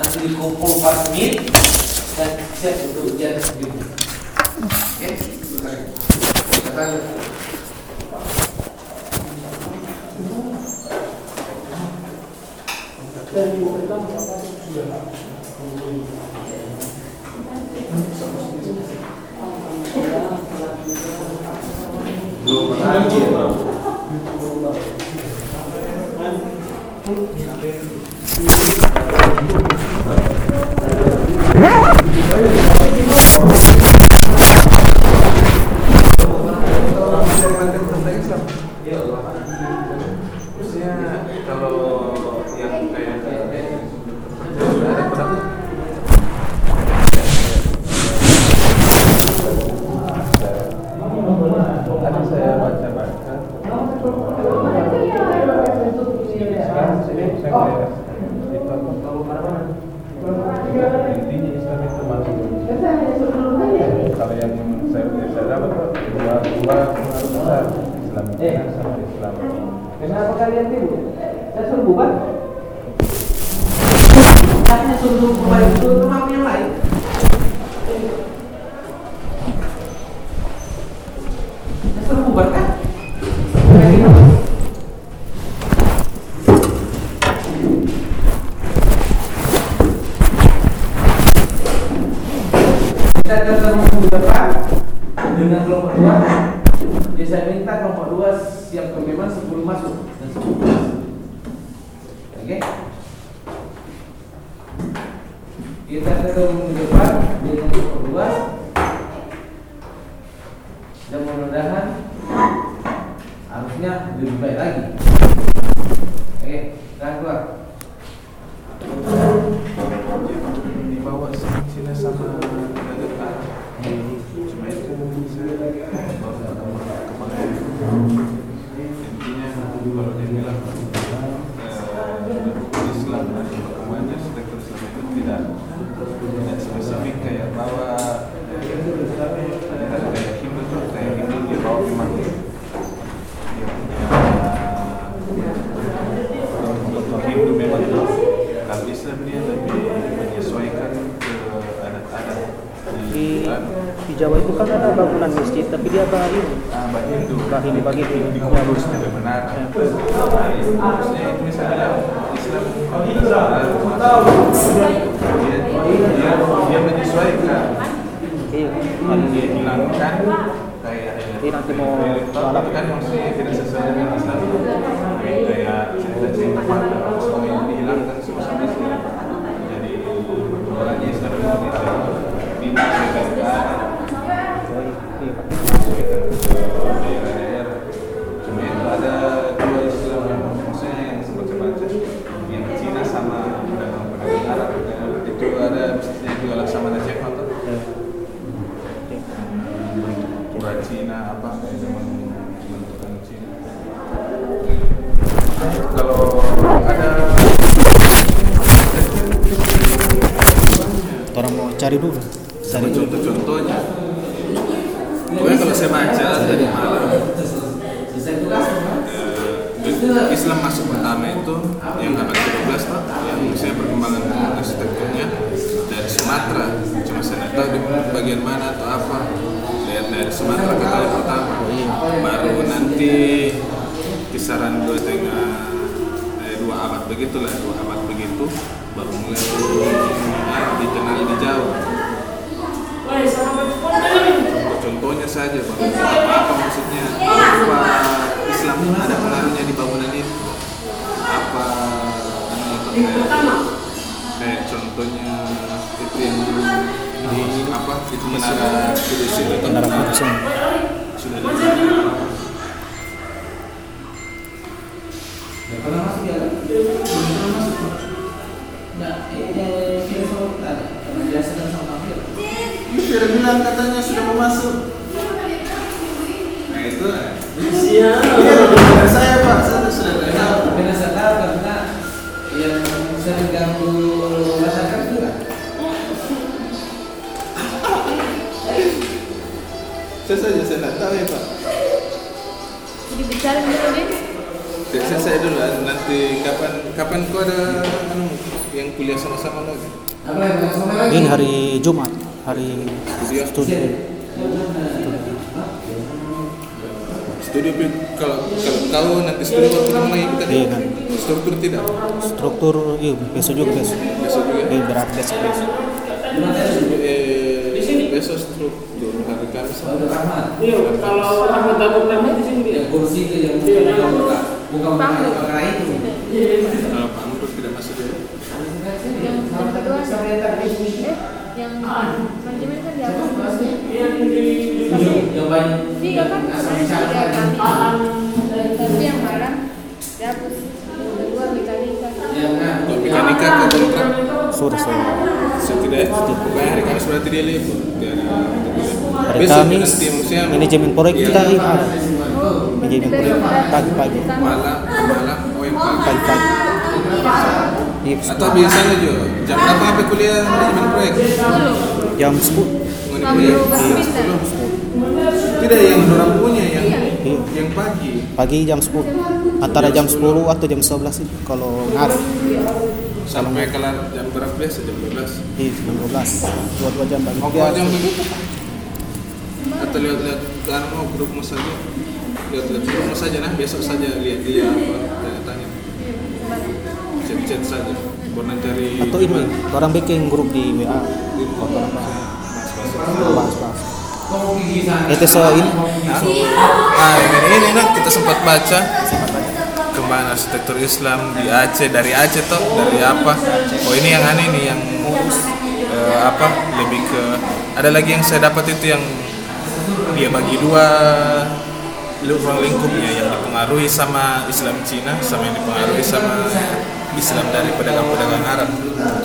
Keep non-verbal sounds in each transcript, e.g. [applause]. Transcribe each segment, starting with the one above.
nanti dikumpul 4 menit dan siap untuk ujian sendiri. Oke. Belum lagi. Terusnya Yeah. Cari dulu cari contoh-contohnya pokoknya kalau saya baca dari malam Eh, Islam masuk pertama itu yang abad ke-12 Pak, yang saya perkembangan arsitekturnya dari Sumatera. Cuma saya nggak tahu di bagian mana atau apa. Lihat dari Sumatera ke kali pertama. Baru nanti kisaran dua tengah eh, dua abad begitulah, dua abad begitu baru mulai ya, dikenal di Jawa. Contohnya saja, Bang. Apa, apa maksudnya? Apa Islam ada pengaruhnya di bangunan itu? Apa kayak, kayak contohnya itu yang di apa itu menara itu Menara sudah di bilang katanya sudah mau masuk. Nah itu Iya. Iya, saya Pak, saya sudah kenal. Karena saya tahu karena yang sering ganggu masyarakat juga. Saya saja saya tidak tahu ya Pak. Jadi bicara dulu deh. Saya, saya dulu nanti kapan kapan kau ada anu yang kuliah sama-sama lagi? Ini hari Jumat, hari Studio. studi. Studio kalau kalau kau nanti studio waktu kamu lagi kita Iya kan. struktur tidak Struktur, iya besok juga besok. besok juga. Iya berat besok besok. Eh, besok struktur hari Kamis. Iya, kalau anggota programnya di sini. Yang kursi itu yang bukan buka bukan bukan perkara itu. Kalau Pak Nur tidak masuk dia. yang kedua yang manajemen kan di atas Yang di tapi Yang banyak. iya kan Asal sebenarnya bicara tiga kami tapi yang barang dihapus yang kedua mekanika Yang Kalau mekanika ke kontrak Sore sore. setidaknya pokoknya hari Kamis berarti dia libur. Dia ada Hari Besok Kamis nanti maksudnya manajemen proyek Iya. kita ini. Manajemen proyek pagi-pagi. malam malam oh yang pagi. Pagi-pagi. Iya, Atau biasanya juga jam berapa sampai kuliah manajemen proyek? Jam 10. Mengenai Kalau proyek? belum Jam bisa. 10. Tidak yang orang punya yang Iya. yang pagi. Pagi jam 10. Antara jam 10 atau jam 11 itu kalau ngaruh. Sampai kelar jam berapa biasa jam 12. Iya, jam 12. Dua-dua jam bagi kau jam begitu? Atau lihat-lihat ke anu mau grupmu saja. Lihat-lihat grupmu saja nah besok saja lihat dia apa tanya-tanya. Chat-chat saja. Pernah cari Atau ini, orang bikin grup di WA. Orang sana. Itu so ini. Ah, ini, ini nah kita sempat baca kembang arsitektur Islam di Aceh dari Aceh toh dari apa? Oh ini yang aneh nih yang eh, apa lebih ke ada lagi yang saya dapat itu yang dia bagi dua ruang lingkupnya yang dipengaruhi sama Islam Cina sama yang dipengaruhi sama Islam dari pedagang-pedagang Arab.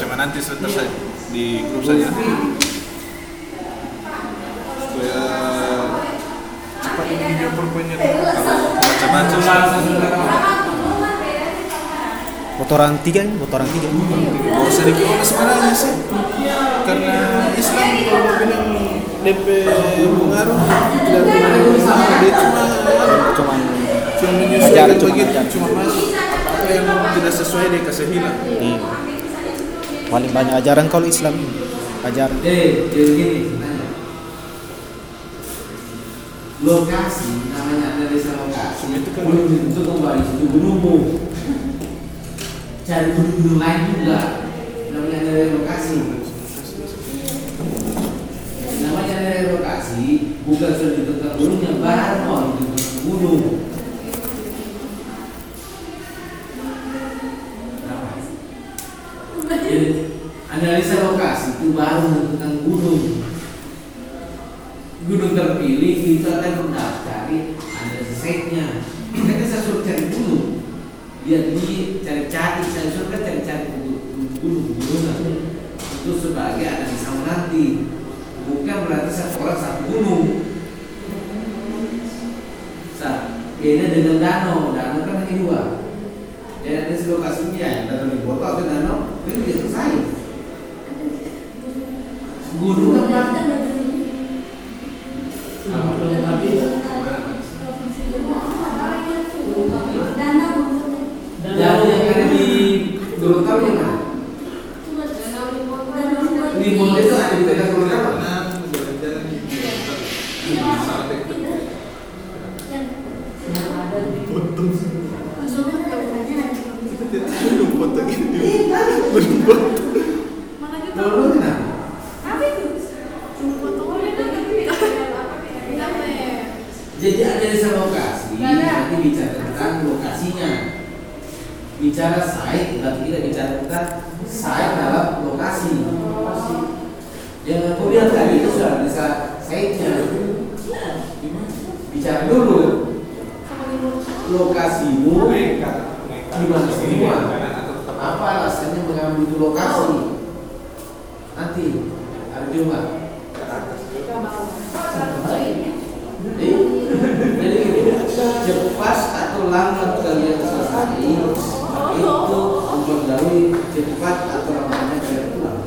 Cuma nanti sebentar saja di grup saja. Supaya cepat baca-baca Motoran tiga ini, motoran tiga. Gak usah dikira sebenarnya sih karena Islam kalau bilang DP pengaruh pengaruh dia cuma cuma cuma begitu cuma masuk apa yang tidak sesuai kasih hilang Iya. Paling banyak ajaran kalau Islam. Ajaran. Eh, jadi gini. Lokasi namanya analisa lokasi itu kan belum tentu kembali itu gunungmu. Cari gunung-gunung lain juga namanya analisa lokasi. Namanya analisa lokasi bukan sudah ditentukan gunungnya baru mau ditentukan gunung. Analisa lokasi itu baru menentukan gunung. Gunung terpilih itu akan mendaftarin analisa site-nya. Kita saya suruh cari gunung. Dia di cari-cari, saya suruh kan cari-cari gunung gunungan. Itu sebagai analisa nanti. Bukan berarti satu orang satu gunung. Sa, ini dengan danau, danau kan hanya dua. Dan ada lokasinya yang danau di kota atau danau, itu dia selesai. Gunung kan banyak. Apa? Danau yang ada di Gorontalo yang mana? Di itu ada di tengah Gorontalo. Dulu kenapa? Jadi analisa lokasi nanti bicara tentang lokasinya. Bicara site berarti kita bicara tentang site dalam lokasi. Yang lihat tadi itu sudah analisa site-nya. Bicara dulu lokasimu di mana semua. Apa alasannya mengambil itu lokasi? Nanti hari Jumat. Jadi, cepat atau lambat kalian selesai itu mempengaruhi cepat atau lambatnya kalian pulang.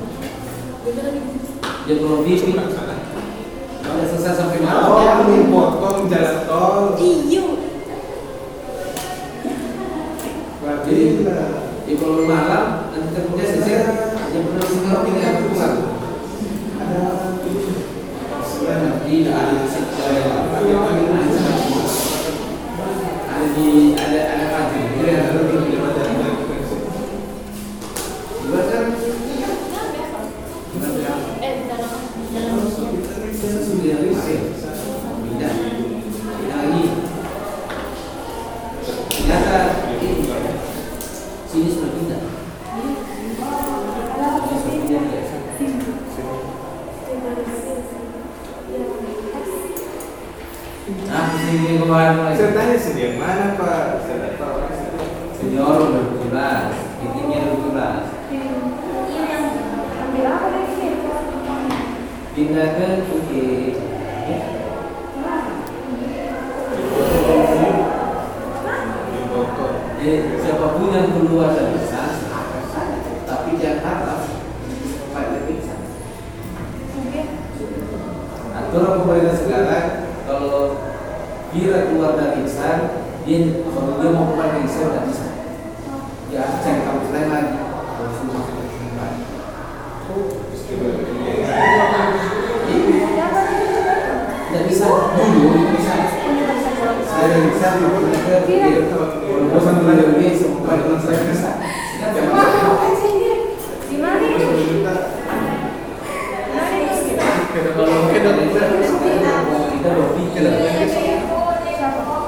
Ya kalau bibi kalau selesai sampai malam. ya potong jalan tol. Jadi, ya kalau malam nanti kerja selesai Untuk sekarang tidak berkurang. Tidak ada ada di ada ada kaji. Jadi ada lebih di mana Dua kan Eh, dalam dalam kita sudah riset pindah pindah lagi. Ternyata ini sini sudah pindah. Ini sudah pindah biasa. Nah, sini kemarin lagi. Saya tanya yang mana Pak? Saya tahu. Senior udah 12, titiknya 12. ambil apa? Pindah ke. Ya. Bogor. Jadi siapa pun yang keluar dari sana silakan saja. Tapi Jakarta supaya lebih sana. Aturan pemerintah sekarang kira keluar dari insan, dia kalau dia mau keluar dari insan tidak bisa. Dia harus cari kampus lain lagi. Harus masuk ke tempat. Tidak bisa dulu bisa. Saya bisa bosan semua dengan saya bisa. Kita bisa, kita berpikir.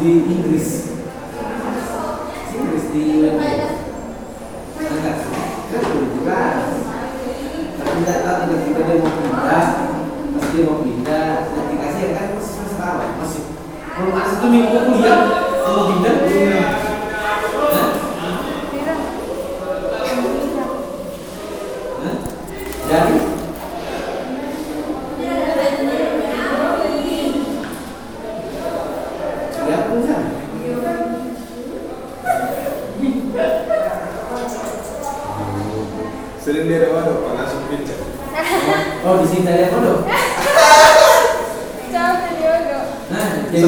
di Inggris. Inggris di. Angkat jelas. Tapi tidak tahu tiba-tiba dia mau pindah, pas dia mau pindah, dan dikasih ya kan masih awal, masih belum masuk tuh minggu kuliah, mau pindah 10 baru langsung pinjam. Oh, di sini tadi dulu. Nah, jadi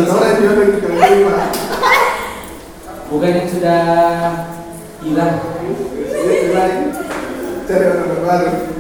Bukan yang sudah hilang. Cari orang baru.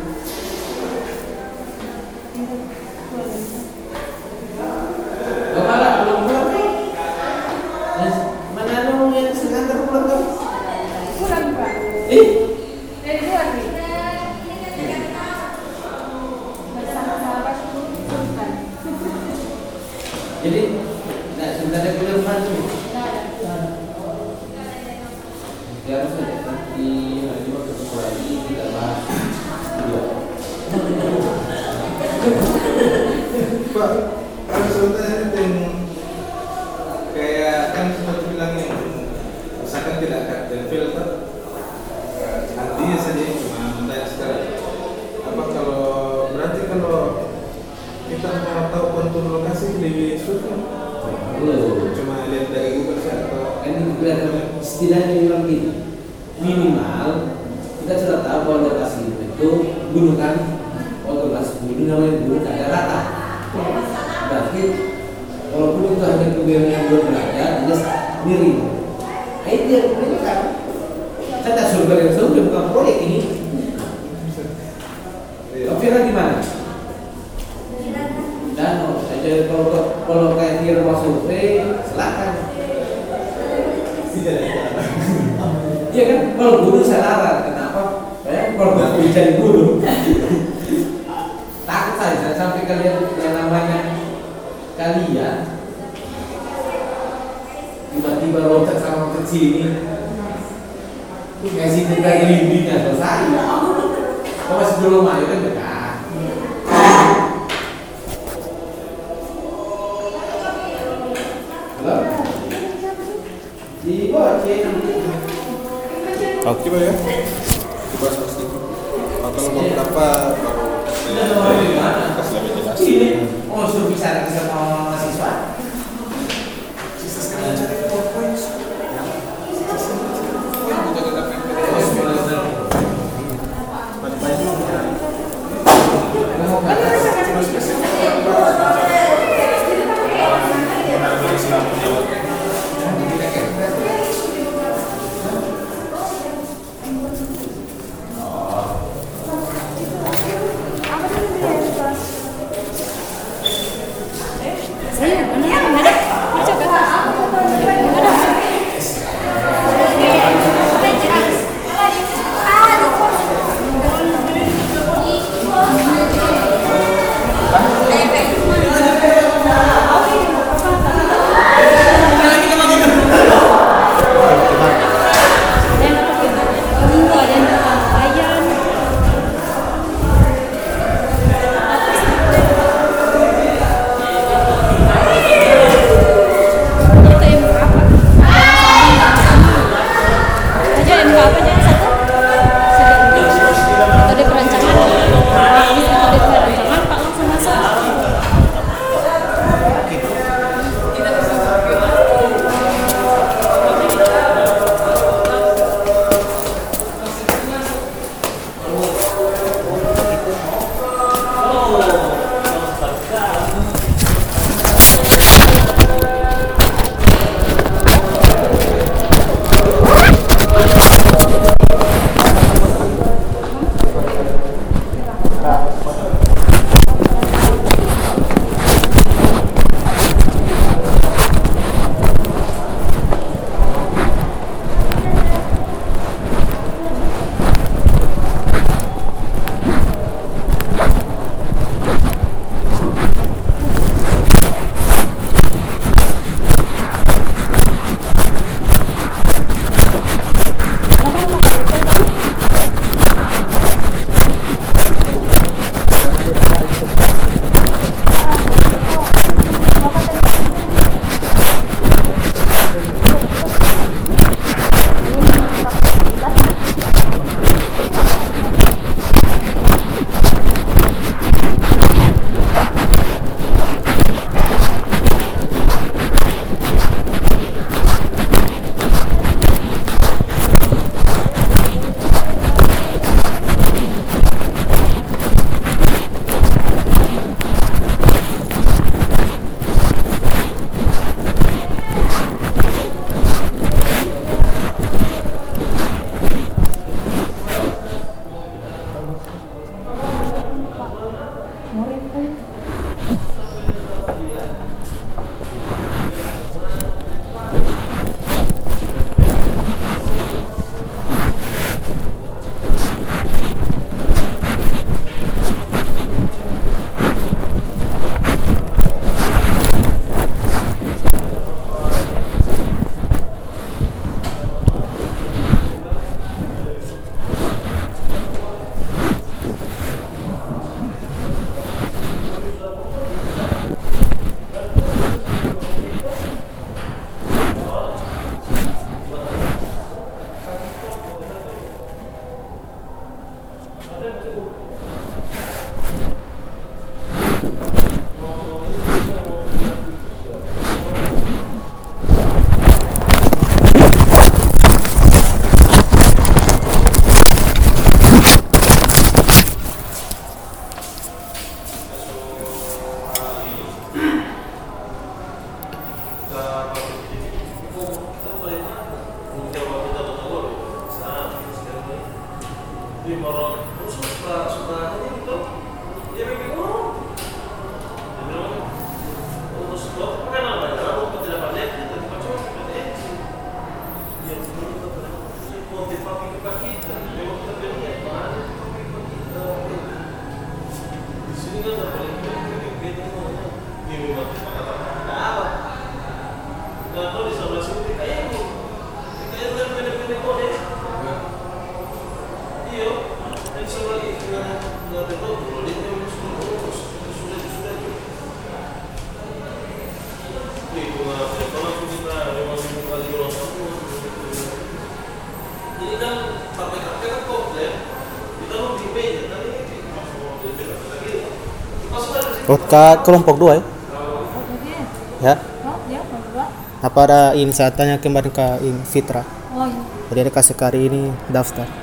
Ke kelompok dua ya? Oke. Ya. Oh. Apa ada ini saya tanya kemarin ke Fitra. Oh, iya. Jadi ada kasih kari ini daftar.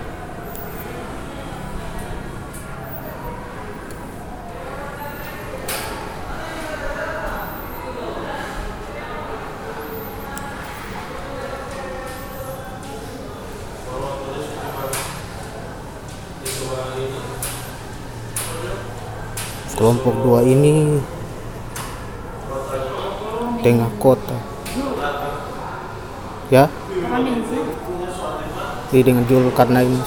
Kelompok dua ini tengah kota. Ya, ini dengan jul karena ini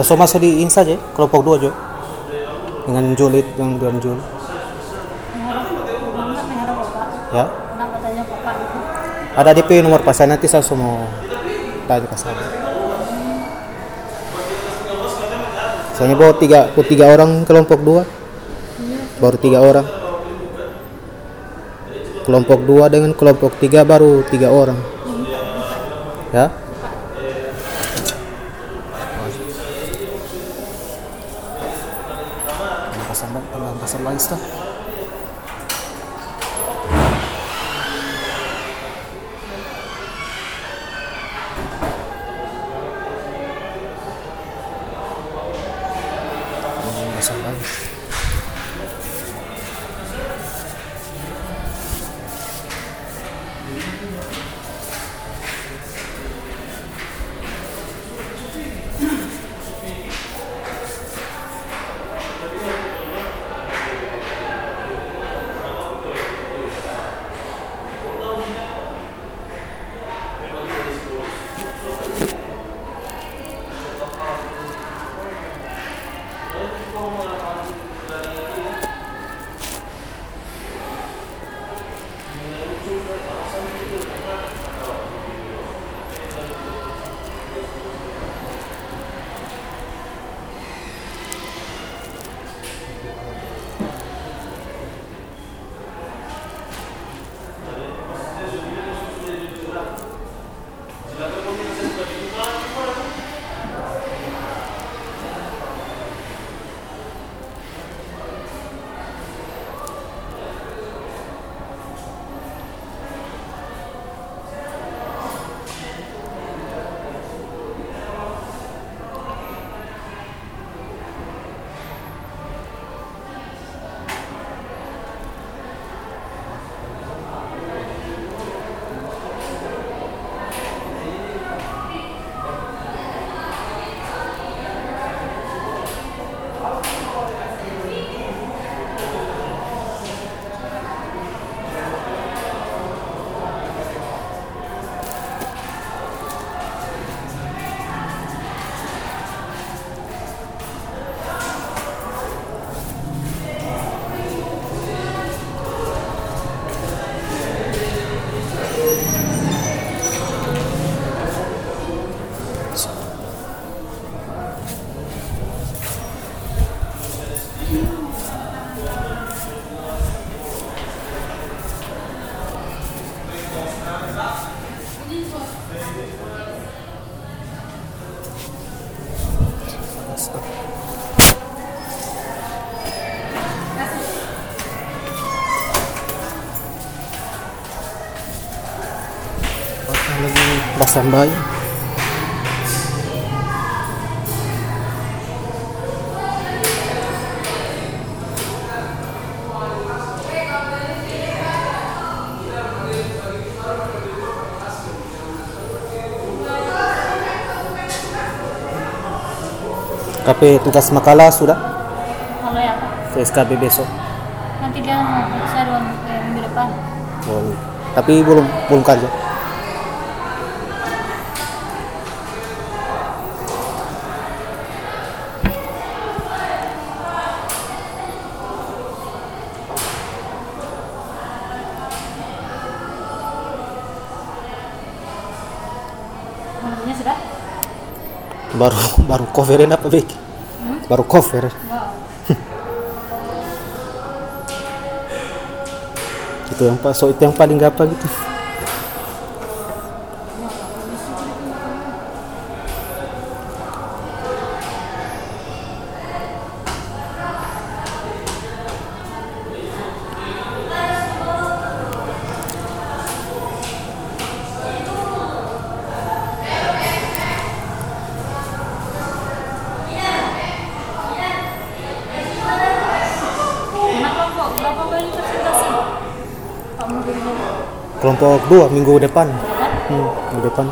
Saya masuk di ini saja, kelompok dua Jo. Dengan julid yang dengan jul. Ya, ada DP nomor pas nanti saya semua tanya ke saya. Soalnya bawa tiga, tiga orang kelompok dua, baru tiga orang. Kelompok dua dengan kelompok tiga baru tiga orang. Ya. Lagi pasang bayi. KP tugas makalah sudah? Kalau ya Pak, SKB besok? Nanti dia mau periksa dua eh, minggu depan. Oh, tapi belum belum kerja baru coverin apa Bek? baru cover Wow. [laughs] itu yang so itu yang paling gampang gitu dua minggu depan. Hmm, minggu depan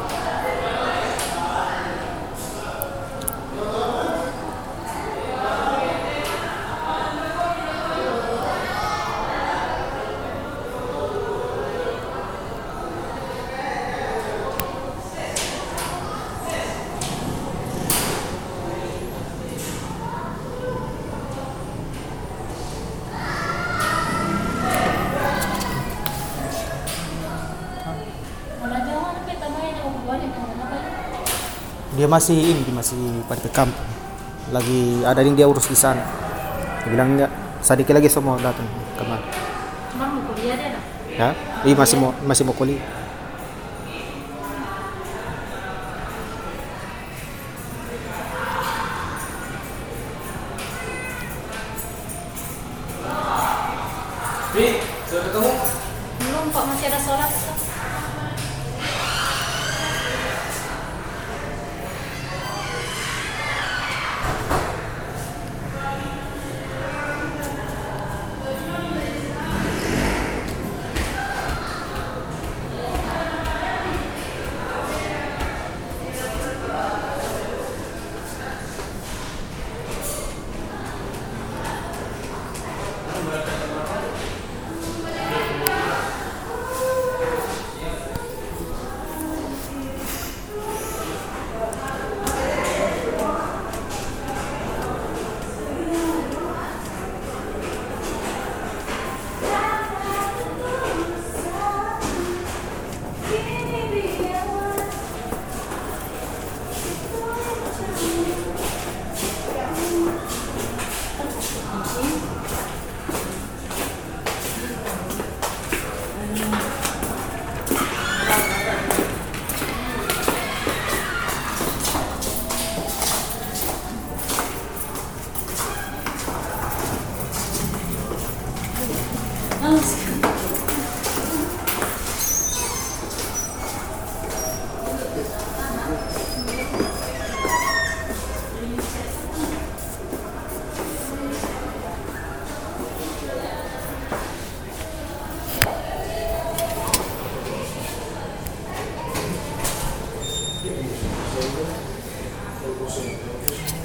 Mana jauh anak kita main yang banyak yang mana kali? dia masih ini dia masih pada kampung lagi ada yang dia urus di sana. Dia bilang enggak sedikit lagi semua datang ke mana kuliah deh ya ini masih mau masih mau kuliah Thank you.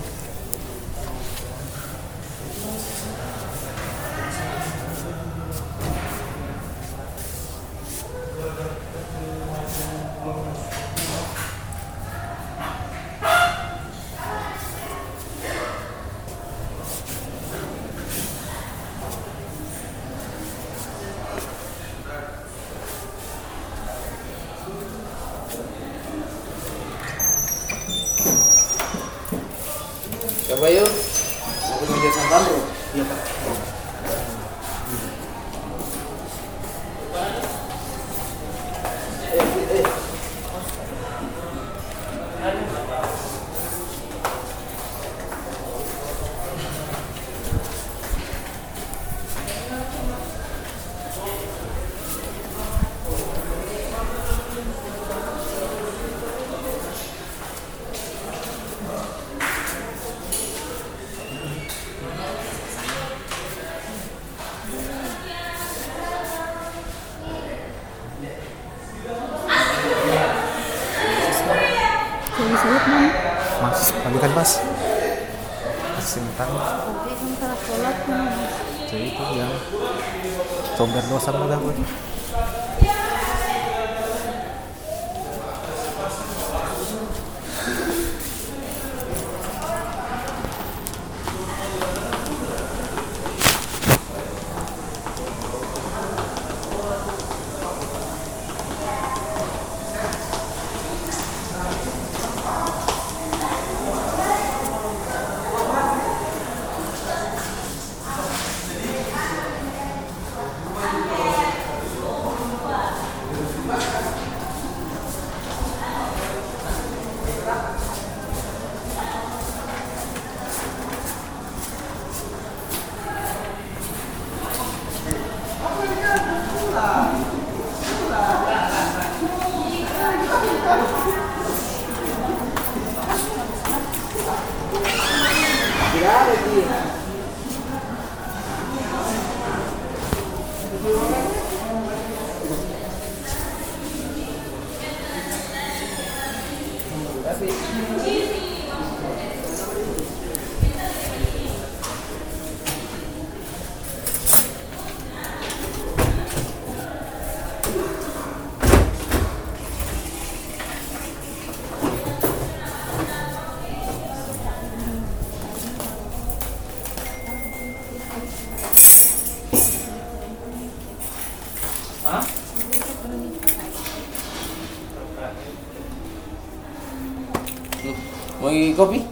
Kopi?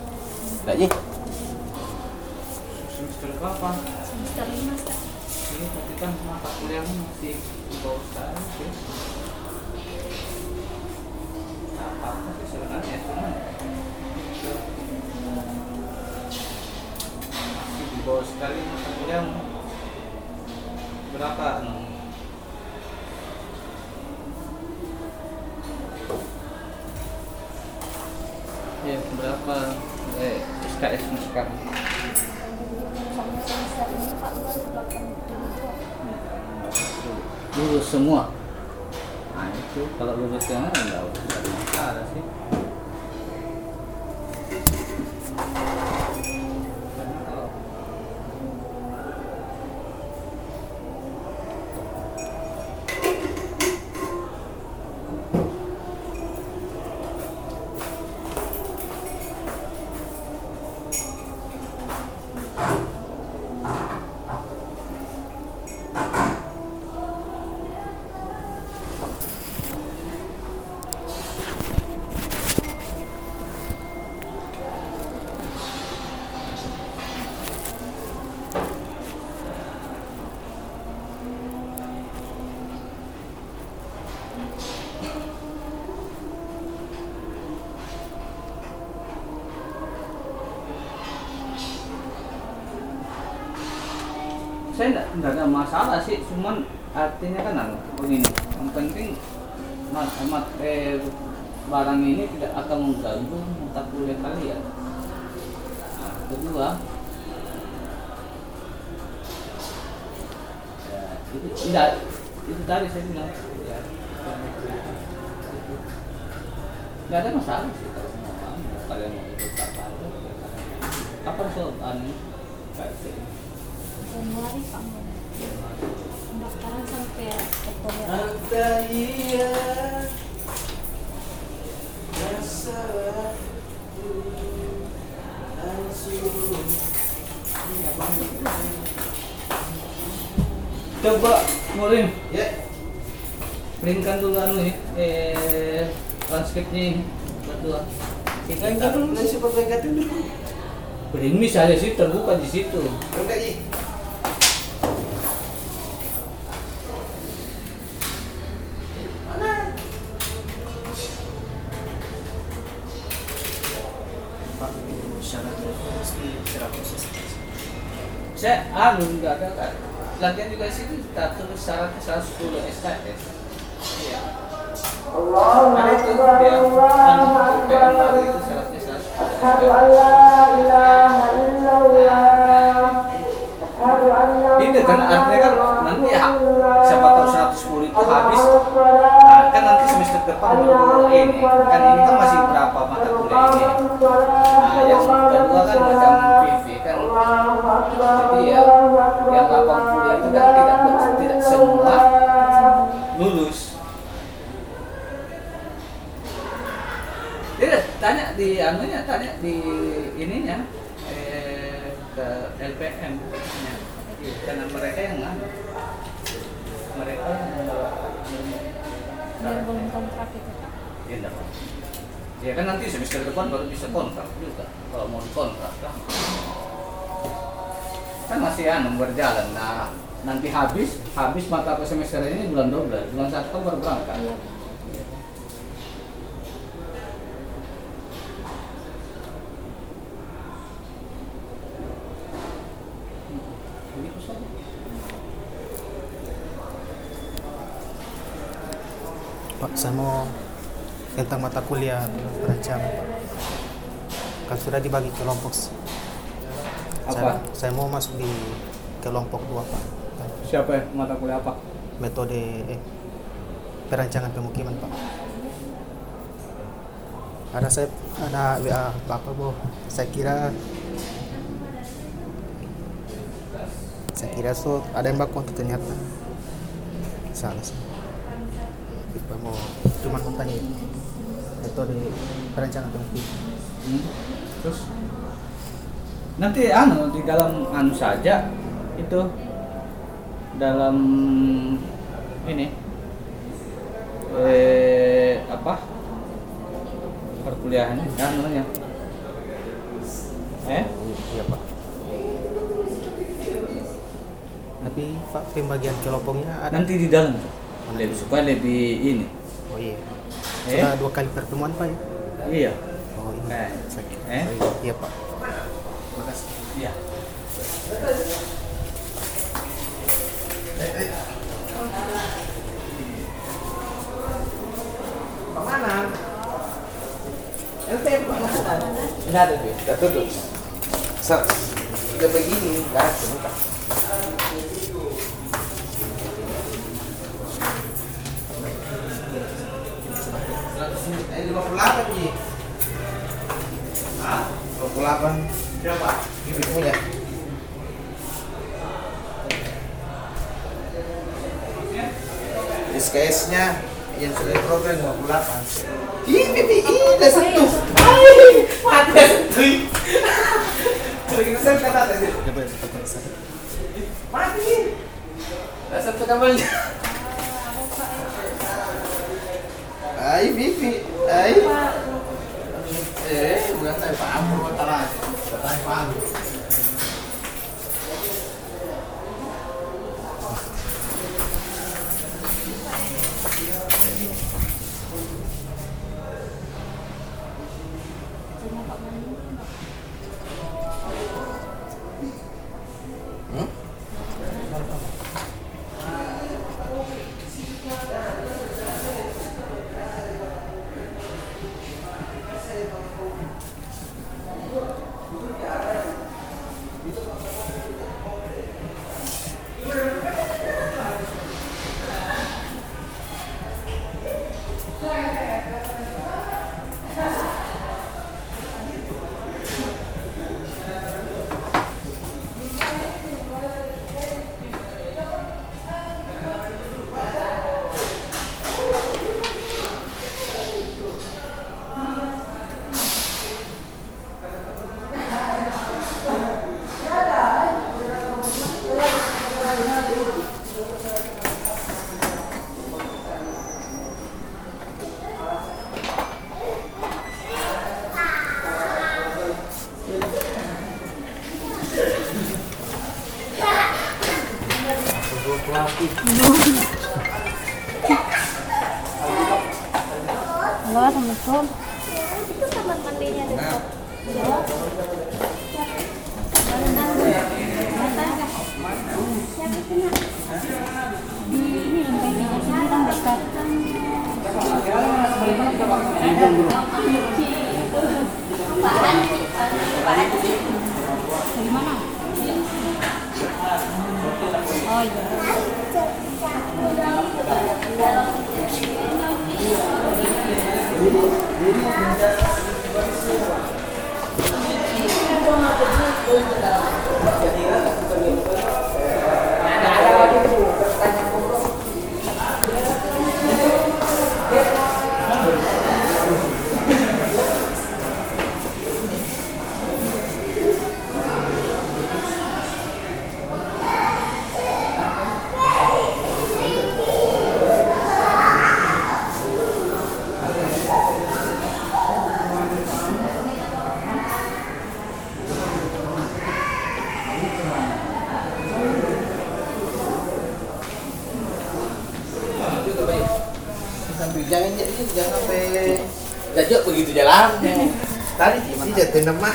Tak je. Semester berapa? Semester lima. Ini tapi kan mata kuliahmu masih di bawah sekarang sih. Tak apa-apa sih sebenarnya cuman masih di bawah sekali mata kuliahmu. Berapa? anu? Ya, berapa? Eh, SKS sekarang? Lulus semua? Nah itu kalau lulus yang lain nggak nggak ada sih Karena kalau saya enggak, enggak ada masalah sih cuman artinya kan anu, begini yang penting mat, mat, eh, barang ini tidak akan mengganggu Print misalnya sih terbuka di situ. Enggak ji. Saya anu nggak ada kan. Latihan juga di situ kita tulis syaratnya 110 SKS. Iya. Ada itu dia anu UPM baru itu syaratnya 110 Ini kan artinya kan nanti ya siapa tahu 110 itu habis nah, kan nanti semester depan baru ini kan ini kan masih berapa mata kuliah ini nah yang kedua kan macam PV kan. jadi ya yang 80 itu kan tidak tidak semua lulus dia tanya di anunya tanya di ininya eh, ke LPM nya karena mereka yang anu mereka yang belum kontrak itu. Ya, enggak. Ya kan nanti semester depan baru bisa kontrak juga kalau mau dikontrak kan. Kan masih anu berjalan. Nah, nanti habis habis mata ke semester ini bulan 12, bulan 1 kan baru berangkat. Saja. Pak, saya mau tentang mata kuliah perancangan Pak. Kan sudah dibagi kelompok. Saya, Apa? saya mau masuk di kelompok dua Pak. Siapa ya? mata kuliah apa? Metode eh, perancangan pemukiman Pak. Ada saya ada WA Bapak Bu. Saya kira saya kira so ada yang bakal ternyata salah mau cuma mau tanya metode perancangan pemukiman. Hmm. Terus? Nanti anu di dalam anu saja itu dalam ini eh apa? Perkuliahan kan namanya. Eh? Iya pak. Tapi pak pembagian kelompoknya ada? Nanti di dalam. Lebih supaya lebih ini. Oh iya Eh? sudah dua kali pertemuan pak ya iya oh ini Eh. saya kira. Eh? Oh, iya. iya pak makasih iya Ke mana? LTM ke mana? Nggak ada. Udah tutup. Udah begini, nggak ada. buka. Eh, 58 Ji. Hah? 28 Siapa? Ibumu ya? SKS-nya yang sudah diprogram 58 Ih, Bibi, ih, udah sentuh. Hai, kata tadi coba Mati. Kabelnya Hai, Bibi Hai Eh, bukan saya paham, bukan salah Saya paham Halo, sih jatuh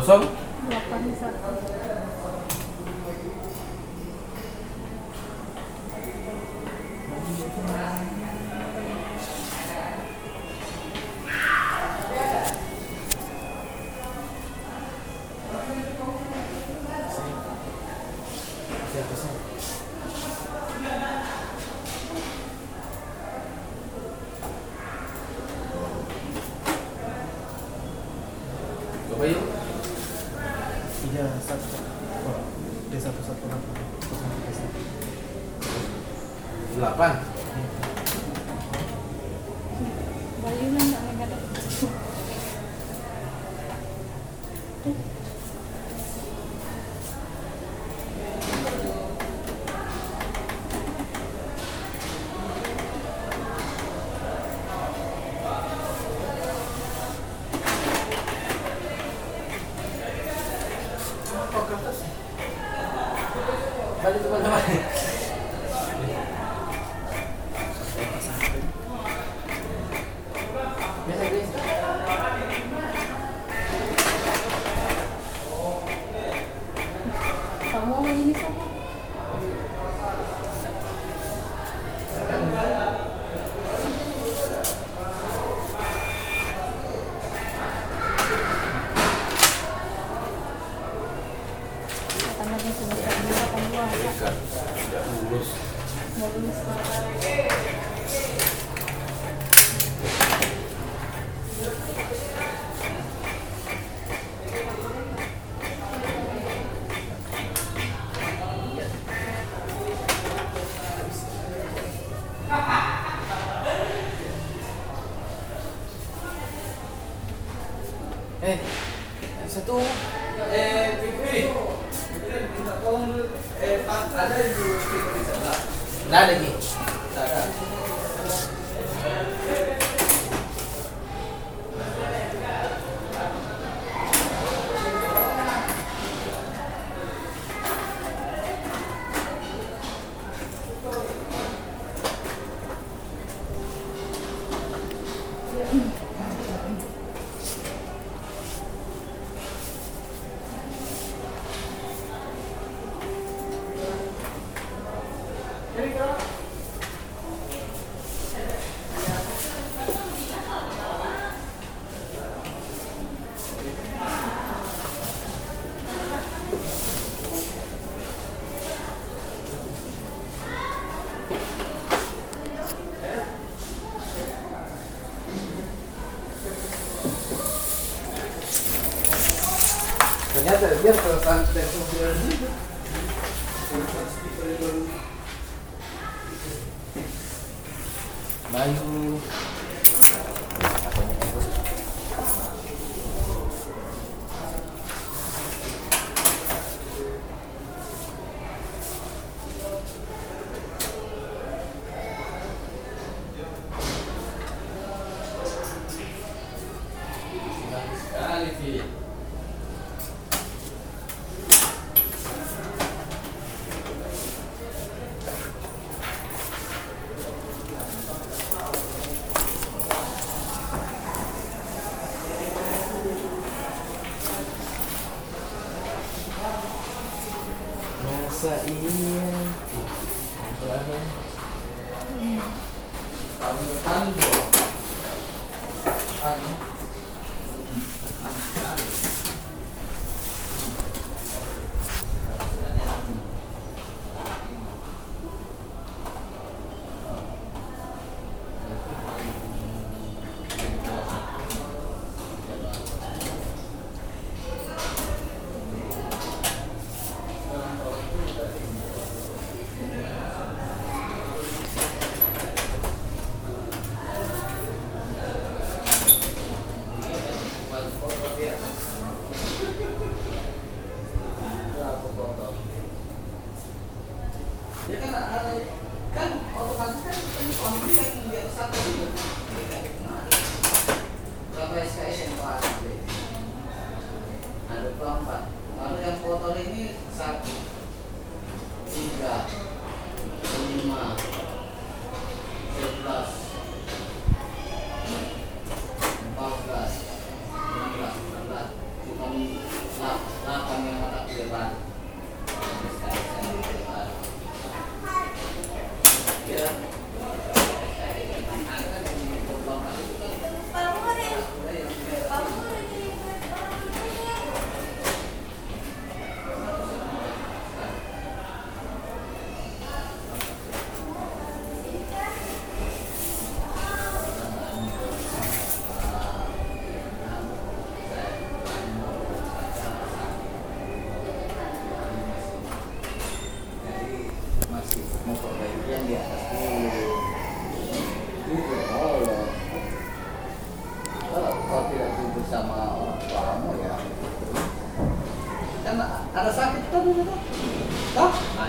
kosong delapan satu coba yuk tiga satu oh, D satu satu delapan kosong tiga satu delapan Bayu lah nggak ada balik teman-teman biasa guys kamu mau ini siapa Karena dia semester dua kan puasa tidak lulus mau lulus eh satu Wettbewerb sagt, der kommt wieder.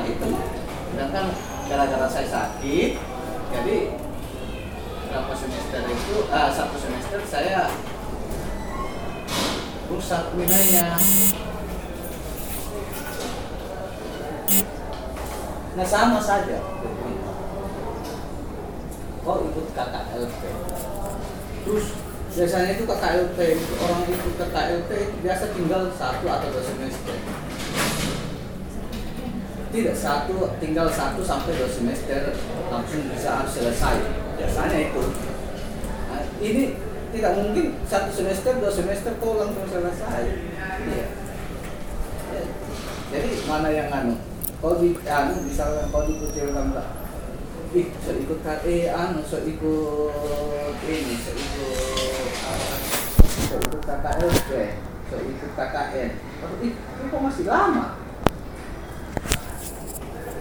Nah itu. Sedangkan gara-gara saya sakit, jadi berapa semester itu, ah, satu semester saya rusak wilayahnya. Nah sama saja. Kau ikut KKLP, terus biasanya itu KKLP orang ikut KKLP itu biasa tinggal satu atau dua semester tidak satu tinggal satu sampai dua semester langsung bisa selesai. Biasanya itu. Nah, ini tidak mungkin satu semester dua semester kau langsung selesai. Ya. jadi mana yang anu? Kau di anu misalnya kau dikucilkan lah ih so ikut KE anu so ikut ini so ikut apa so ikut KKLP so ikut KKN ih kok masih lama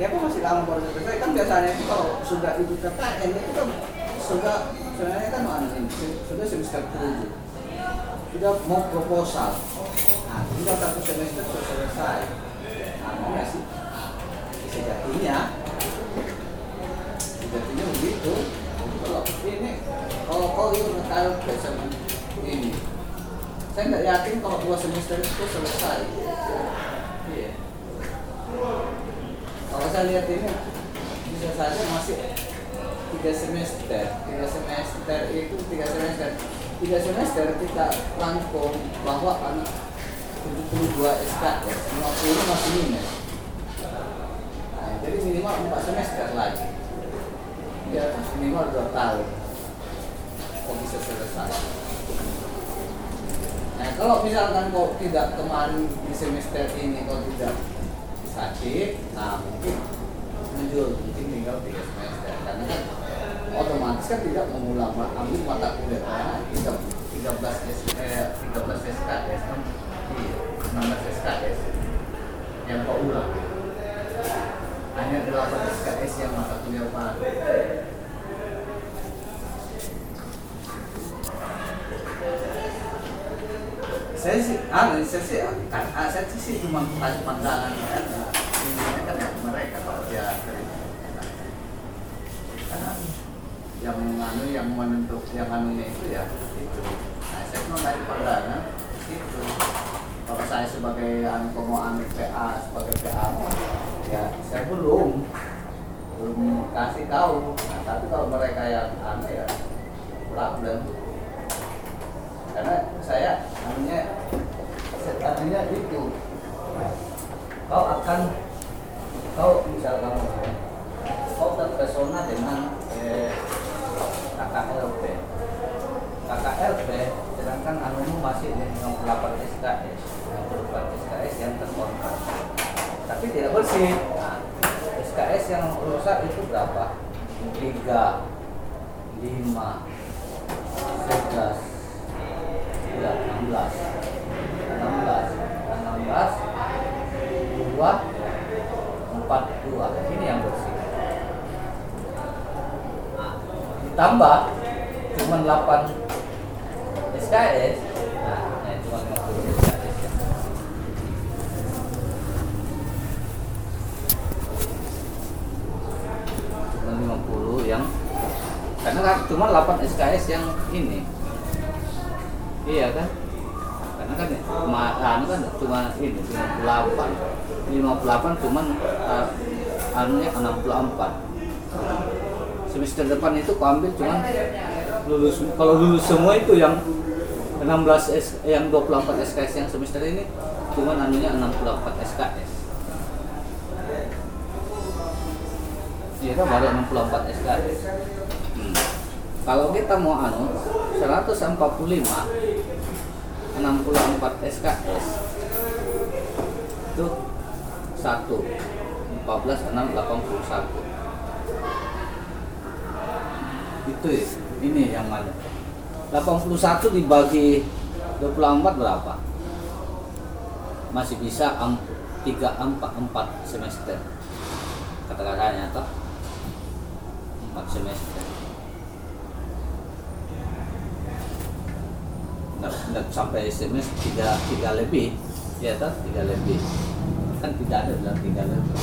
ya kok masih lama baru selesai kan biasanya itu kalau sudah ikut KKN itu kan sudah sebenarnya kan anu ini sudah semester tujuh. Sudah mau proposal. Nah tinggal satu semester sudah selesai. Nah ya sih? Sejatinya sejatinya begitu. Kalau ini kalau kau ikut KKLP sama ini saya nggak yakin kalau dua semester itu selesai. Iya kalau saya lihat ini bisa saja masih tiga semester. Tiga semester itu tiga semester. Tiga semester kita rangkum bahwa anak 72 SKS 50 masih minus. Nah, jadi minimal empat semester lagi. Ya minimal dua tahun. Kok bisa selesai? Nah kalau misalkan kau tidak kemarin di semester ini kau tidak sakit, nah mungkin muncul mungkin tinggal tiga semester karena kan otomatis kan tidak mengulang ambil mata kuliah tiga tiga belas eh, tiga SKS kan enam belas SKS yang kau ulang. Hanya delapan SKS yang mata kuliah baru saya sih, ah, saya sih, ah, ah, saya sih cuma kasih pandangan kan, ini kan mereka kalau dia karena yang anu yang menentuk yang anunya itu ya itu. Nah, saya cuma kasih pandangan itu. Kalau saya sebagai anu ambil PA sebagai PA ya saya belum belum kasih tahu. Nah, tapi kalau mereka yang anu ya problem karena saya anunya anunya itu. Kau akan kau misal kamu kau terpesona dengan eh, KKLP KKLP sedangkan anumu masih 58 SKS 64 SKS yang terkontrak. Tapi tidak bersih. Nah, SKS yang rusak itu berapa? 3 5 11 ya 16 16 16 2 42 ini yang bersih nah, cuma 8 SKS nah, cuma 50 SKS cuma 50 yang karena kan cuma 8 SKS yang ini. Iya kan? Karena kan ma- anu kan cuma ini 58 58 cuman uh, anunya 64 semester depan itu aku ambil cuman lulus. Kalau lulus semua itu yang 16 S, yang 24 SKS yang semester ini cuman anunya 64 SKS Iya kan baru 64 SKS hmm. kalau kita mau anu 145 64 SKS itu 1 14 6 81 itu ya, ini yang mana 81 dibagi 24 berapa? Masih bisa 3 4, 4 semester. Kata-katanya toh 4 semester. Nggak, nggak sampai SMS tiga tiga lebih. Ya tak tiga lebih. Kan tidak ada bilang tiga level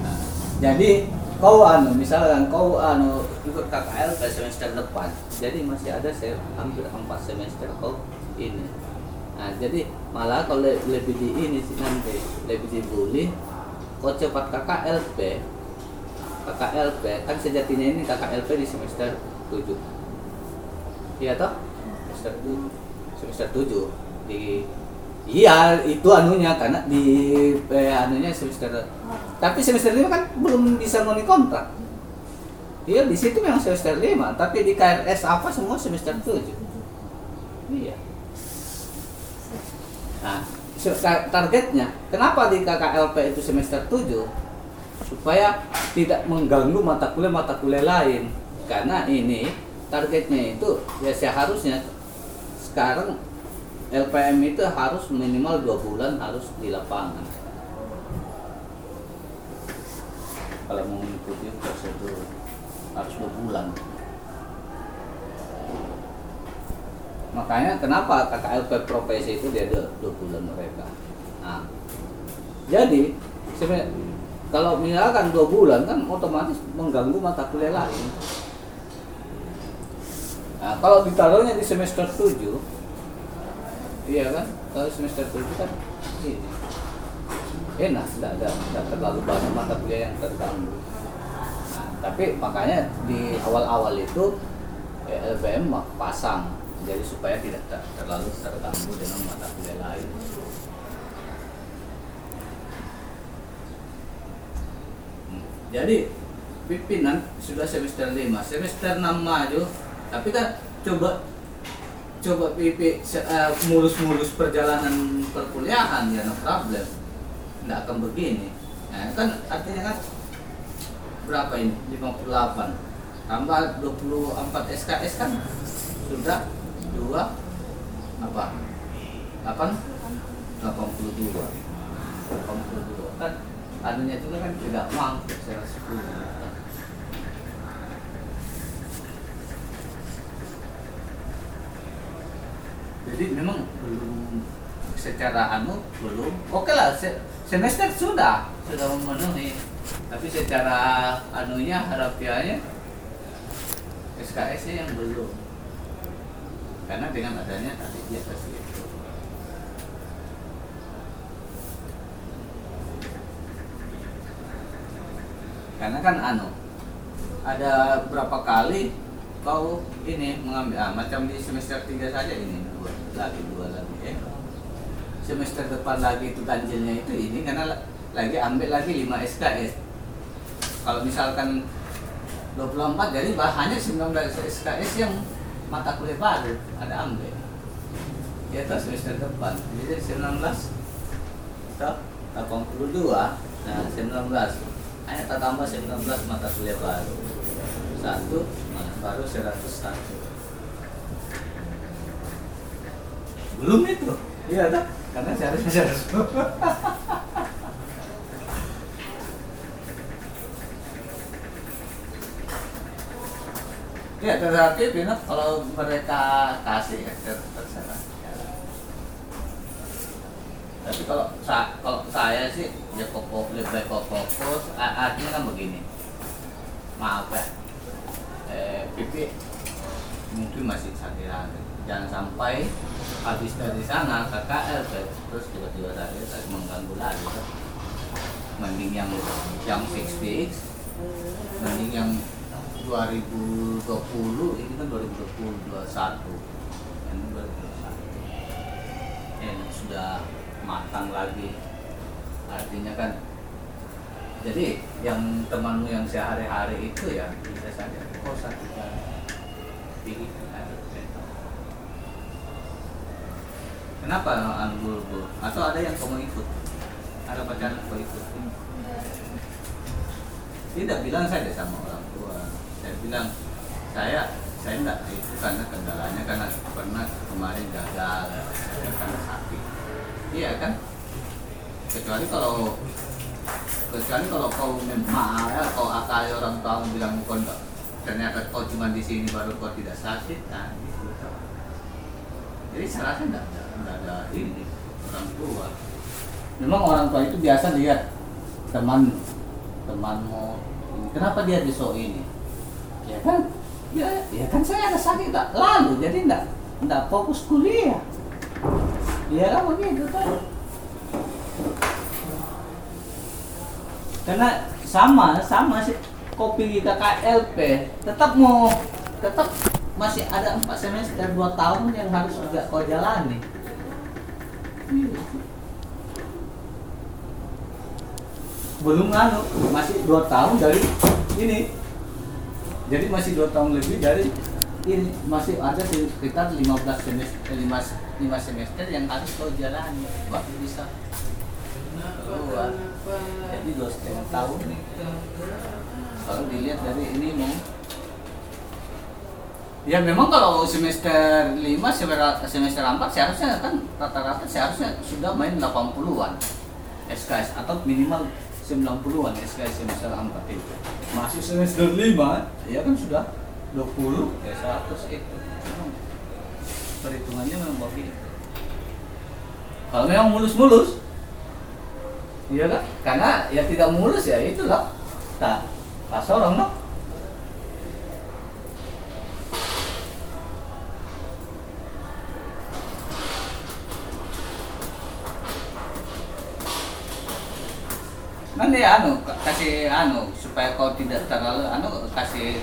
Nah, jadi kau anu misalkan kau anu ikut KKL ke semester depan. Jadi masih ada saya hampir empat semester kau ini. Nah jadi malah kalau le- lebih di ini sih nanti lebih dibully kau cepat KKLP KKLP kan sejatinya ini KKLP di semester 7 iya toh? Semester 7 semester 7 di iya itu anunya karena di eh, anunya semester tapi semester 5 kan belum bisa ngoni kontrak iya di situ memang semester 5 tapi di KRS apa semua semester 7 iya. Nah targetnya kenapa di KKLP itu semester 7 supaya tidak mengganggu mata kuliah mata kuliah lain. Karena ini targetnya itu ya seharusnya sekarang LPM itu harus minimal dua bulan harus di lapangan. Kalau mau mengikuti prosedur harus dua bulan. Makanya kenapa KKLP profesi itu dia dua, dua bulan mereka? Nah jadi kalau misalkan dua bulan kan otomatis mengganggu mata kuliah lain. Nah kalau ditaruhnya di semester 7 iya kan? Kalau semester 7 kan ini enak tidak ada tidak terlalu banyak mata kuliah yang terganggu tapi makanya di awal-awal itu LPM mah pasang. Jadi supaya tidak ter- terlalu terganggu dengan mata kuliah lain. Hmm, jadi pimpinan sudah semester 5 semester 6 maju tapi kan coba coba pipi eh, mulus-mulus perjalanan perkuliahan ya no problem. Nggak akan begini. Nah, kan artinya kan berapa ini? 58 tambah 24 SKS kan sudah. Dua. Apa? 8 82 82 kan anunya juga kan tidak mampu secara 10 jadi memang belum secara anu belum. Oke lah se- semester sudah. Sudah memenuhi tapi secara anunya harafiahnya SKS yang belum. Karena dengan adanya tadi di atas itu karena kan anu ada berapa kali kau ini mengambil ah, macam di semester 3 saja ini dua lagi dua lagi eh semester depan lagi itu ganjilnya itu ini karena lagi ambil lagi 5 SKS kalau misalkan 24 jadi bahannya 19 SKS yang mata kuliah baru ada ambil. Di atas semester depan jadi 19 atau 82 nah 19 hanya tak tambah 19 mata kuliah baru. Satu mata baru 101 belum itu? Iya tak? Karena seharusnya 100 [laughs] Ya, tetapi Bino, kalau mereka kasih ya ter- terserah. Ya. Tapi kalau sa kalau saya sih ya pokok lebih fokus. Artinya kan begini. Maaf ya. Eh, Pipi mungkin masih sakit hati. Jangan sampai habis dari sana KKL terus tiba-tiba saya saya mengganggu lagi. Mending yang yang fix fix, mending yang 2020 ini kan 2020 21 ini 2021 eh, sudah matang lagi. Artinya kan jadi yang temanmu yang sehari-hari itu ya bisa saja. Kok sakit tinggi kenapa anu bulu atau ada yang kamu ikut? Ada pacaran kau ikut? Tidak bilang saya deh sama orang tua saya bilang saya saya enggak itu karena kendalanya karena pernah kemarin gagal karena sakit. Iya kan? Kecuali kalau kecuali kalau kau memang ya, kau akal orang tua bilang kau enggak ternyata kau cuma di sini baru kau tidak sakit nah gitu. Jadi saya rasa enggak ada enggak ada ini orang tua. Memang orang tua itu biasa lihat teman temanmu. Kenapa dia di show ini ya kan ya, ya kan saya ada sakit tak lalu jadi enggak enggak fokus kuliah. Ya kan begitu kan karena sama sama sih. Kopi kita KLP tetap mau tetap masih ada empat semester dua tahun yang harus juga kau jalani. Belum anu masih dua tahun dari ini jadi masih dua tahun lebih dari ini masih ada sekitar 15 semester 5, 5 semester yang harus kau jalani baru bisa. Keluar. Jadi dua setengah tahun. Kalau dilihat dari ini mau ya memang kalau semester 5 semester semester 4 seharusnya kan rata-rata seharusnya sudah main 80-an SKS atau minimal 90-an SKS semester 4 itu masuk semester 5 ya kan sudah. 20 ya 100 itu Memang perhitungannya memang begitu kalau memang mulus-mulus iya kan? Karena ya tidak mulus ya itulah. Tak pas orang no nanti anu kasih anu supaya kau tidak terlalu anu kasih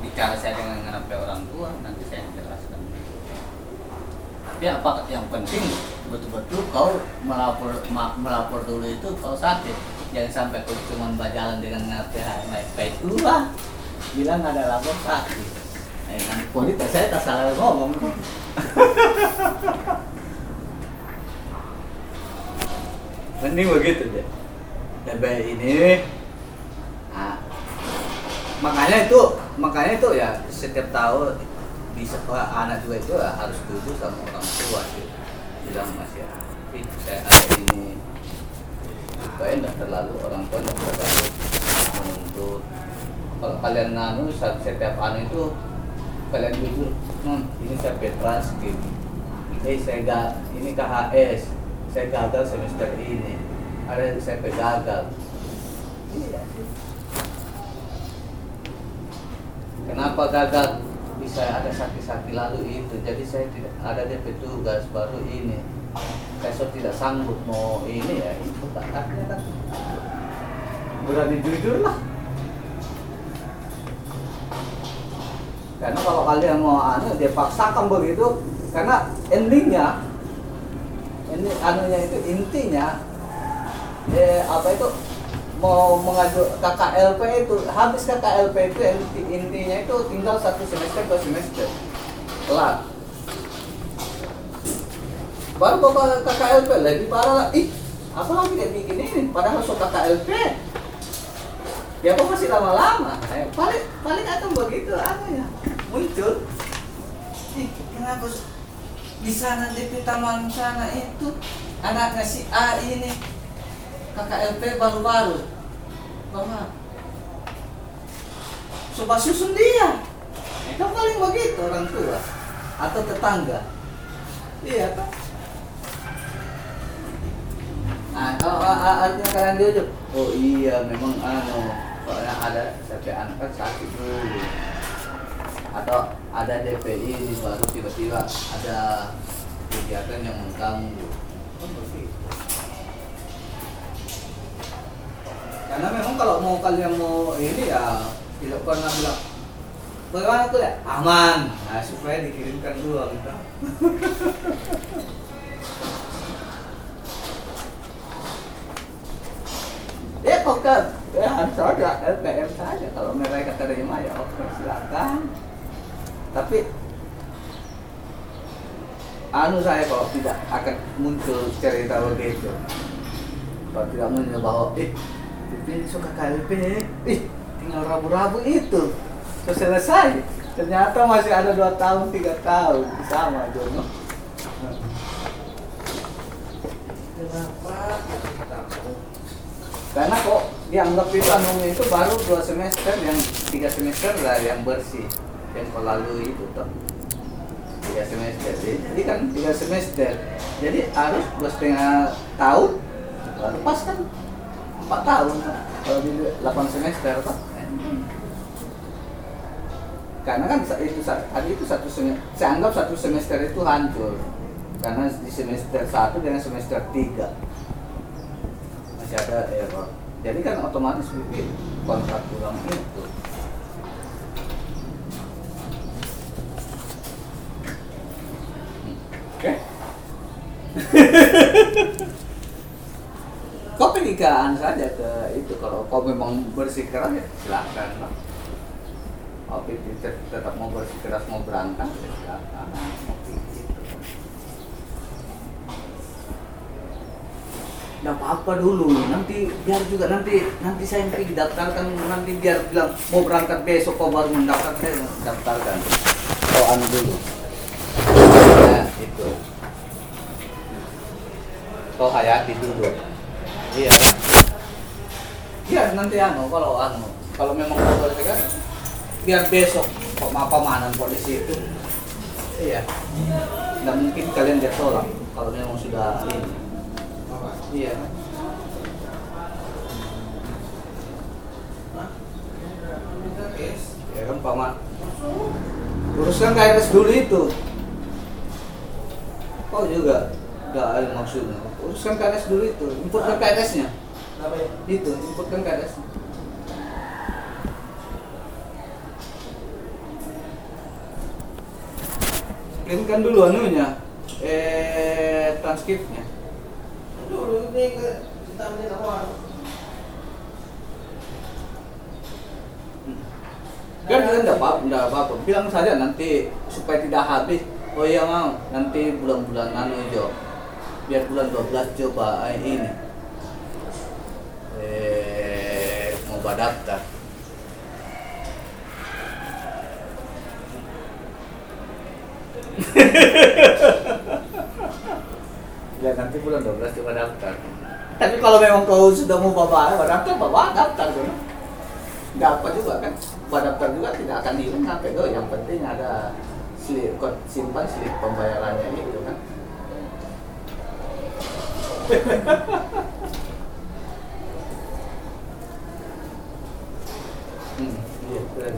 bicara saya dengan ngarepe orang tua nanti saya jelaskan. Tapi apa yang penting betul-betul kau melapor melapor dulu itu kau sakit. Jangan sampai kau cuma berjalan dengan ngarepe naik baik tua bilang ada lapor sakit. Eh nanti politik saya tak salah ngomong. [laughs] Mending begitu deh DB ini. Nah, makanya itu makanya itu ya setiap tahun di sekolah anak juga itu ya harus duduk sama orang tua sih. Bilang masih Ih, saya ada ini supaya tidak terlalu orang tua tidak terlalu menuntut. Kalau kalian nanu setiap anu itu kalian jujur hmm, ini saya petras gini eh saya gak ini KHS saya gagal semester ini ada yang saya gagal. Iya. Kenapa gagal? Bisa ada sakit-sakit lalu itu. Jadi saya tidak ada DP tugas baru ini. Besok tidak sanggup mau ini ya itu tak akhirnya kan berani jujur lah. Karena kalau kalian mau anu dia paksakan begitu karena endingnya ini anunya itu intinya eh, apa itu? Mau mengaju KKLP itu habis KKLP itu inti, intinya itu tinggal satu semester dua semester. Kelar baru bapak KKLP lebih parah ih apa lagi dia bikin ini padahal masuk KKLP. Ya kok masih lama-lama? Eh, paling paling akan begitu anunya muncul. Ih kenapa di sana di taman sana itu? Anaknya si A ini KKLP baru-baru. Mama Coba susun dia. Kan paling begitu orang tua Atau tetangga. Iya kan Nah a- artinya kalian diujuk? Oh iya memang anu Soalnya ada anak kan sakit dulu Atau ada DPI baru tiba-tiba ada kegiatan yang mengganggu karena memang kalau mau kalian mau ini ya tidak pernah bilang bagaimana tuh ya? Aman. Nah, supaya dikirimkan dulu gitu. [laughs] Ya oke ya harus ada LPM saja. Kalau mereka terima ya oke silakan. Tapi anu saya kalau tidak akan muncul cerita begitu. Kalau tidak muncul bahwa eh Pipi suka KLP ih tinggal rabu-rabu itu. Terus selesai. Ternyata masih ada dua tahun tiga tahun. Sama Jono. Kenapa karena kok dianggap anunya itu baru dua semester yang tiga semester lah yang bersih. Yang kau itu toh. Tiga semester. Jadi kan tiga semester. Jadi harus dua setengah tahun baru pas kan empat tahun kalau di 8 semester kan karena kan itu tadi itu satu semester saya anggap satu semester itu hancur. Karena di semester 1 dengan semester 3 masih ada error jadi kan otomatis bikin kontrak ulang itu. Oke [laughs] kau pernikahan saja ke itu kalau kau memang bersikeras ya silakan lah tet- tetap mau bersikeras mau berangkat ya silakan. Nggak apa-apa dulu, nanti biar juga nanti nanti saya yang pergi daftarkan nanti biar bilang mau berangkat besok kau baru mendaftar saya daftarkan. Kau anu dulu. Nah, itu. Kau hayati dulu. Iya. Biar nanti anu kalau anu kalau memang kau boleh kan biar besok kok apa mana kok di situ. Iya. Nggak mungkin kalian dia tolak kalau memang sudah ini. Iya. Ya kan paman. Uruskan KRS dulu itu. Kau juga nggak ada maksudnya. Uruskan KRS dulu itu. Inputkan KRS-nya. Itu, inputkan KRS. -nya. Printkan dulu anunya. Eh transkripnya. Dulu ini ke kita menjadi apa? Kan kan enggak apa enggak apa-apa. Bilang saja nanti supaya tidak habis. Oh iya mau, nanti bulan-bulan anu Jo. Biar bulan 12 coba eh, ini. Eh mau daftar. Ya nanti bulan 12 coba daftar. Tapi kalau memang kau sudah mau bawa daftar, bawa daftar kan. Apa juga kan. Bawa daftar juga tidak akan hilang sampai do. Yang penting ada slip simpan slip pembayarannya itu kan. Hmm, iya, keren.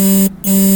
Música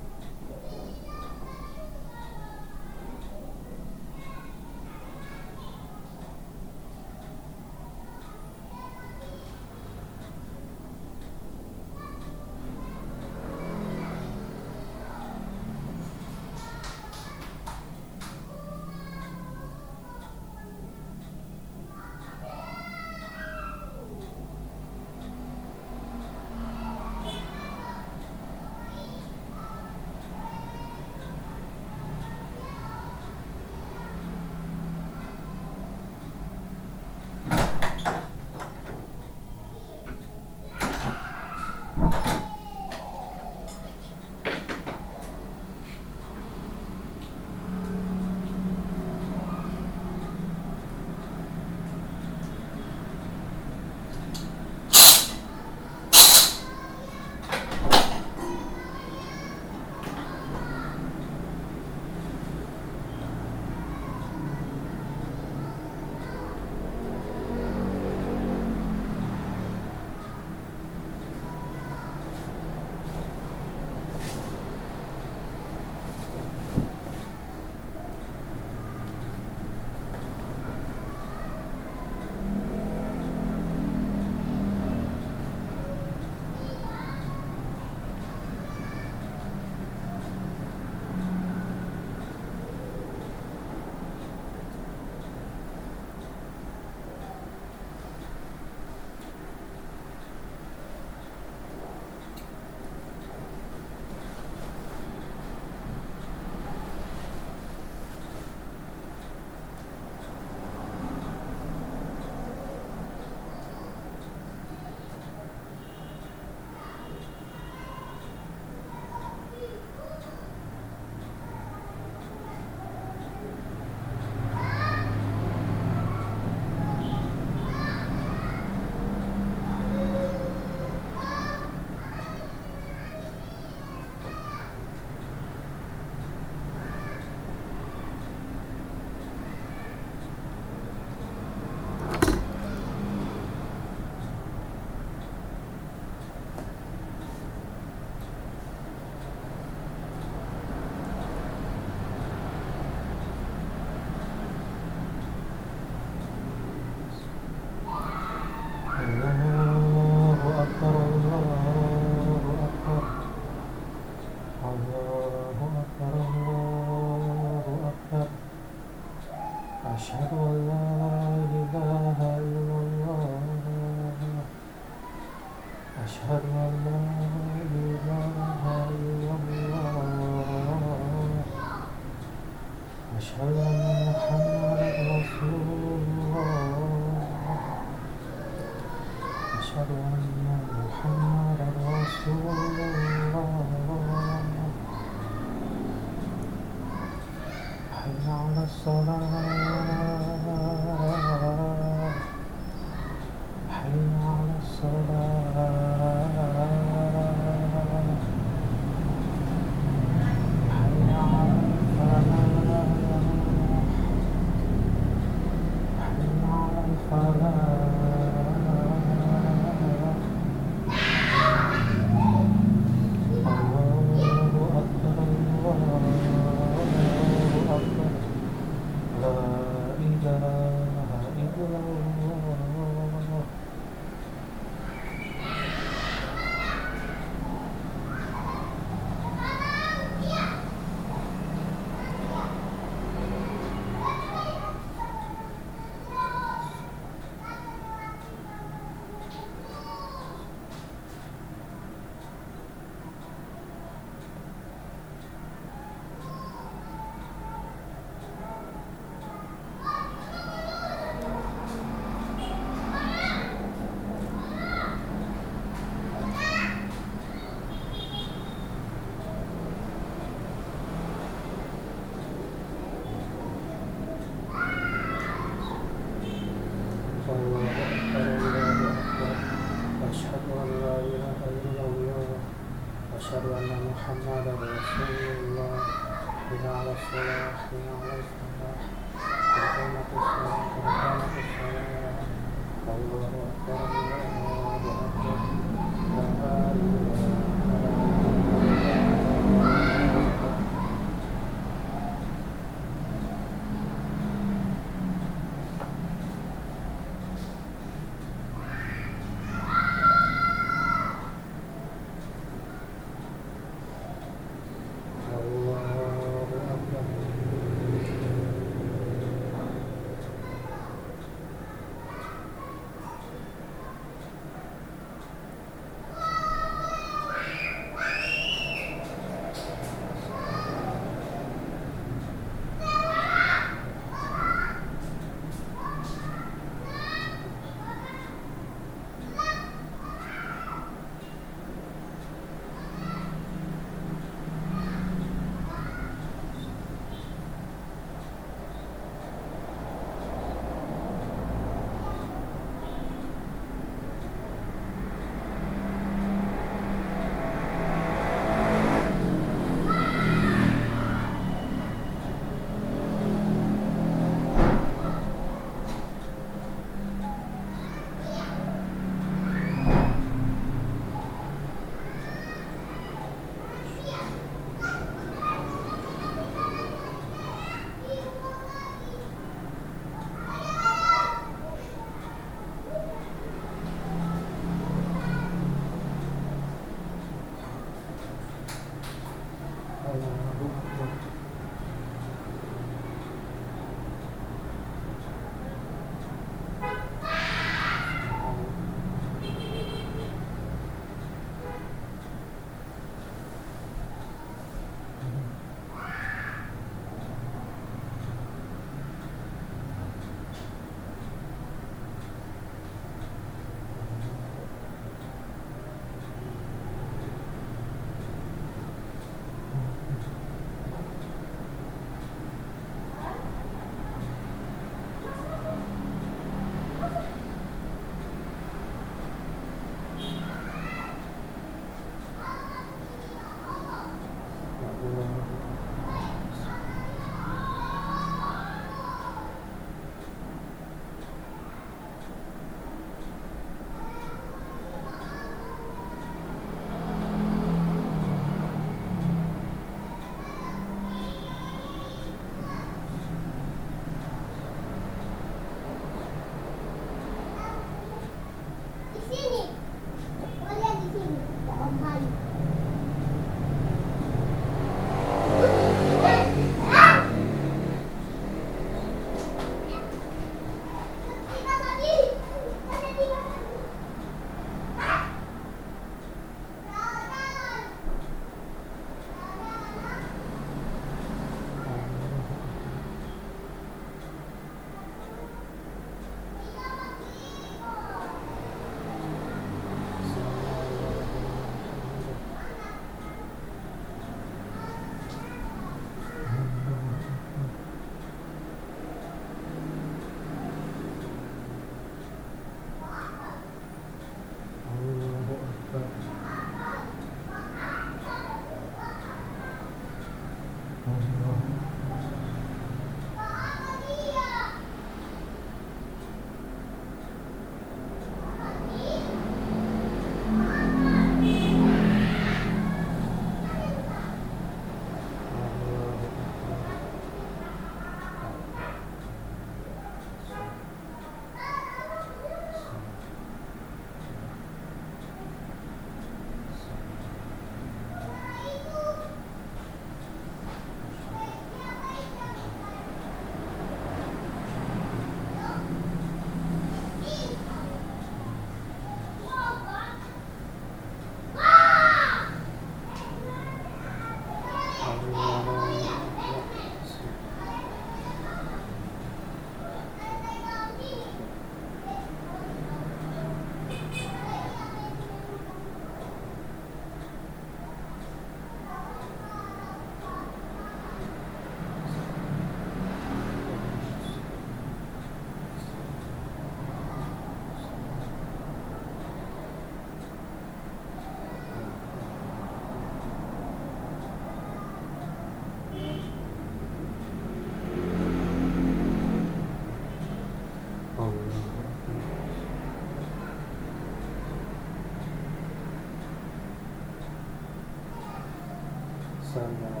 on uh,